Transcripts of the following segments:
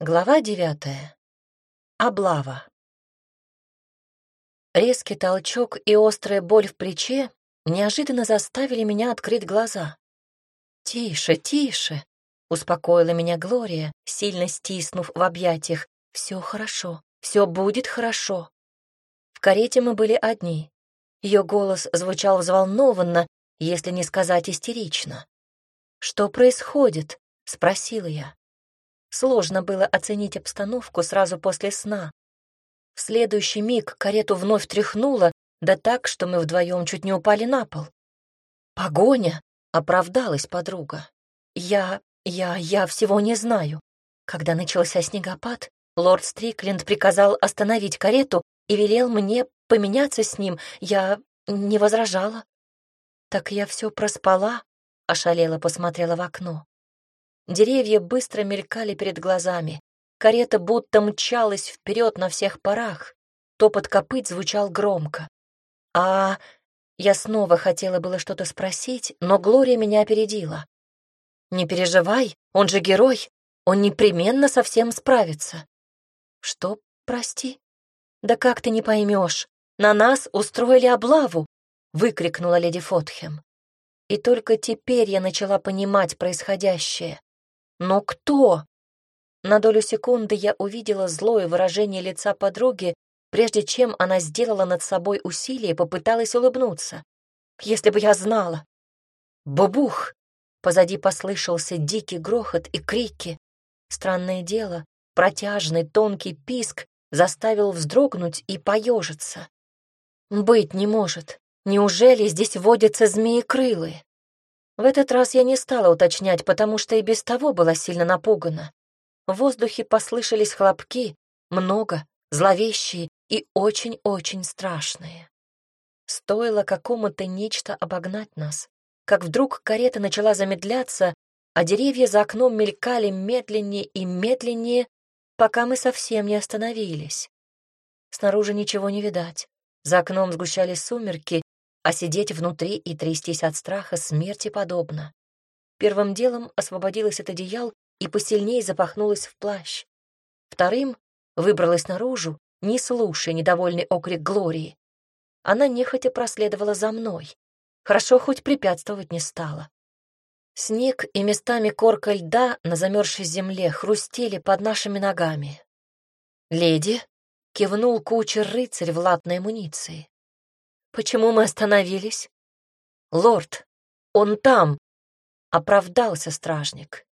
Глава девятая. Облава. Резкий толчок и острая боль в плече неожиданно заставили меня открыть глаза. «Тише, тише!» — успокоила меня Глория, сильно стиснув в объятиях. «Все хорошо, все будет хорошо». В карете мы были одни. Ее голос звучал взволнованно, если не сказать истерично. «Что происходит?» — спросила я. Сложно было оценить обстановку сразу после сна. В следующий миг карету вновь тряхнуло, да так, что мы вдвоем чуть не упали на пол. «Погоня!» — оправдалась подруга. «Я... я... я всего не знаю». Когда начался снегопад, лорд Стрикленд приказал остановить карету и велел мне поменяться с ним. Я не возражала. «Так я все проспала?» — ошалела посмотрела в окно. Деревья быстро мелькали перед глазами. Карета будто мчалась вперед на всех парах. Топот копыт звучал громко. А я снова хотела было что-то спросить, но Глория меня опередила. «Не переживай, он же герой, он непременно со всем справится». «Что, прости?» «Да как ты не поймешь? На нас устроили облаву!» — выкрикнула леди Фотхем. И только теперь я начала понимать происходящее. Но кто? На долю секунды я увидела злое выражение лица подруги, прежде чем она сделала над собой усилие и попыталась улыбнуться. Если бы я знала. Бубух! Позади послышался дикий грохот и крики. Странное дело, протяжный тонкий писк заставил вздрогнуть и поежиться. Быть не может. Неужели здесь водятся змеи-крылые? В этот раз я не стала уточнять, потому что и без того была сильно напугана. В воздухе послышались хлопки, много, зловещие и очень-очень страшные. Стоило какому-то нечто обогнать нас, как вдруг карета начала замедляться, а деревья за окном мелькали медленнее и медленнее, пока мы совсем не остановились. Снаружи ничего не видать. За окном сгущались сумерки, а сидеть внутри и трястись от страха смерти подобно. Первым делом освободилась от одеял и посильнее запахнулась в плащ. Вторым выбралась наружу, не слушая недовольный окрик Глории. Она нехотя проследовала за мной. Хорошо, хоть препятствовать не стала. Снег и местами корка льда на замерзшей земле хрустели под нашими ногами. «Леди!» — кивнул кучер-рыцарь в латной амуниции. Почему мы остановились? Лорд, он там! Оправдался стражник.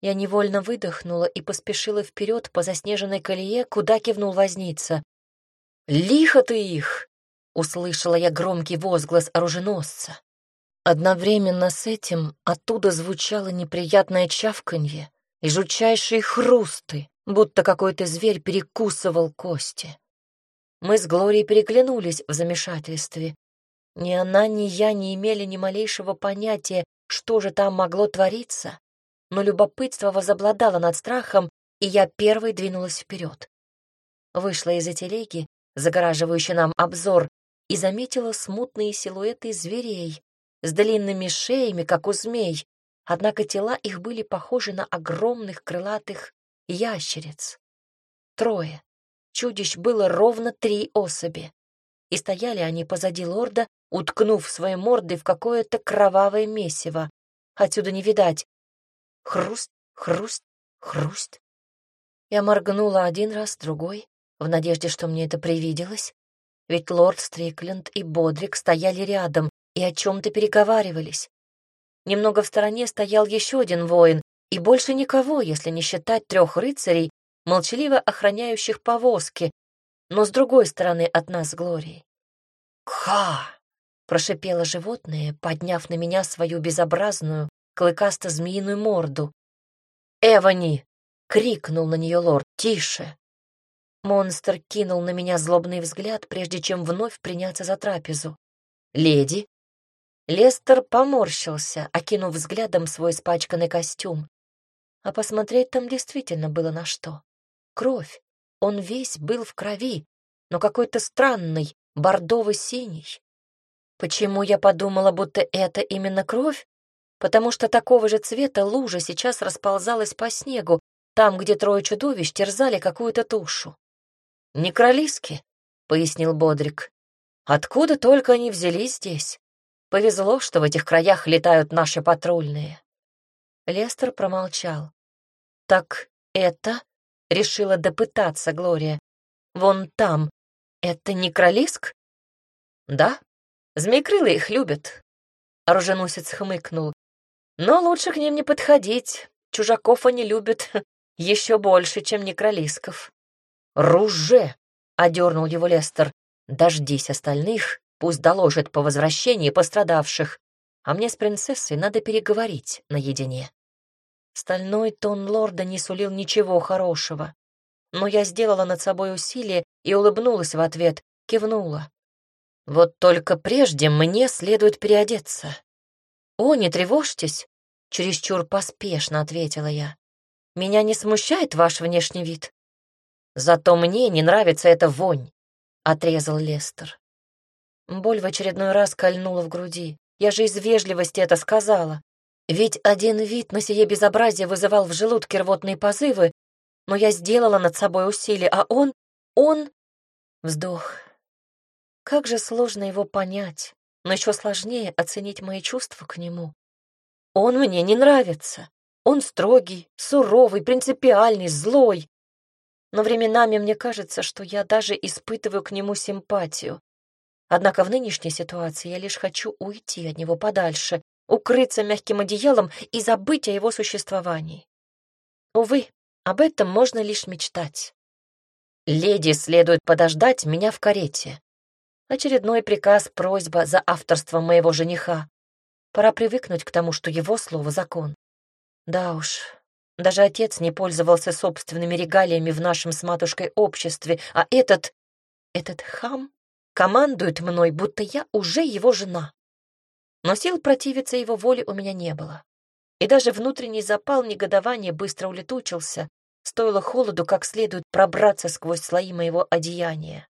Я невольно выдохнула и поспешила вперед по заснеженной колее, куда кивнул возница. «Лихо ты их!» — услышала я громкий возглас оруженосца. Одновременно с этим оттуда звучало неприятное чавканье и жутчайшие хрусты, будто какой-то зверь перекусывал кости. Мы с Глорией переглянулись в замешательстве. Ни она, ни я не имели ни малейшего понятия, что же там могло твориться, но любопытство возобладало над страхом, и я первой двинулась вперед. Вышла из-за телеги, загораживающей нам обзор, и заметила смутные силуэты зверей с длинными шеями, как у змей, однако тела их были похожи на огромных крылатых ящериц. Трое чудищ было ровно три особи. И стояли они позади лорда, уткнув свои морды в какое-то кровавое месиво. Отсюда не видать. Хруст, хруст, хруст. Я моргнула один раз, другой, в надежде, что мне это привиделось. Ведь лорд Стрикленд и Бодрик стояли рядом и о чем-то переговаривались. Немного в стороне стоял еще один воин, и больше никого, если не считать трех рыцарей, молчаливо охраняющих повозки, но с другой стороны от нас с Глорией. «Кха!» — прошипело животное, подняв на меня свою безобразную, клыкасто-змеиную морду. «Эвани!» — крикнул на нее лорд. «Тише!» Монстр кинул на меня злобный взгляд, прежде чем вновь приняться за трапезу. «Леди!» Лестер поморщился, окинув взглядом свой испачканный костюм. А посмотреть там действительно было на что кровь. Он весь был в крови, но какой-то странный, бордово-синий. Почему я подумала, будто это именно кровь? Потому что такого же цвета лужа сейчас расползалась по снегу, там, где трое чудовищ терзали какую-то тушу. «Некролиски», — пояснил Бодрик. «Откуда только они взялись здесь? Повезло, что в этих краях летают наши патрульные». Лестер промолчал. «Так это...» — решила допытаться Глория. «Вон там. Это некролиск?» «Да, змеекрылые их любят», — оруженосец хмыкнул. «Но лучше к ним не подходить. Чужаков они любят еще больше, чем некролисков». «Руже!» — одернул его Лестер. «Дождись остальных, пусть доложат по возвращении пострадавших, а мне с принцессой надо переговорить наедине». Стальной тон лорда не сулил ничего хорошего. Но я сделала над собой усилие и улыбнулась в ответ, кивнула. Вот только прежде мне следует переодеться. «О, не тревожьтесь», — чересчур поспешно ответила я. «Меня не смущает ваш внешний вид?» «Зато мне не нравится эта вонь», — отрезал Лестер. Боль в очередной раз кольнула в груди. Я же из вежливости это сказала. Ведь один вид на сие безобразие вызывал в желудке рвотные позывы, но я сделала над собой усилие, а он... он... Вздох. Как же сложно его понять, но еще сложнее оценить мои чувства к нему. Он мне не нравится. Он строгий, суровый, принципиальный, злой. Но временами мне кажется, что я даже испытываю к нему симпатию. Однако в нынешней ситуации я лишь хочу уйти от него подальше, укрыться мягким одеялом и забыть о его существовании. Увы, об этом можно лишь мечтать. Леди следует подождать меня в карете. Очередной приказ, просьба за авторством моего жениха. Пора привыкнуть к тому, что его слово — закон. Да уж, даже отец не пользовался собственными регалиями в нашем с матушкой обществе, а этот... этот хам командует мной, будто я уже его жена но сил противиться его воле у меня не было. И даже внутренний запал негодования быстро улетучился, стоило холоду как следует пробраться сквозь слои моего одеяния.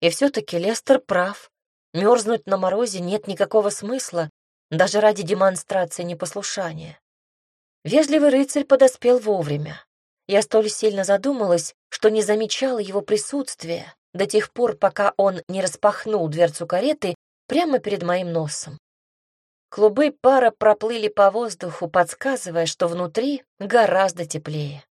И все-таки Лестер прав. Мерзнуть на морозе нет никакого смысла, даже ради демонстрации непослушания. Вежливый рыцарь подоспел вовремя. Я столь сильно задумалась, что не замечала его присутствия до тех пор, пока он не распахнул дверцу кареты прямо перед моим носом. Клубы пара проплыли по воздуху, подсказывая, что внутри гораздо теплее.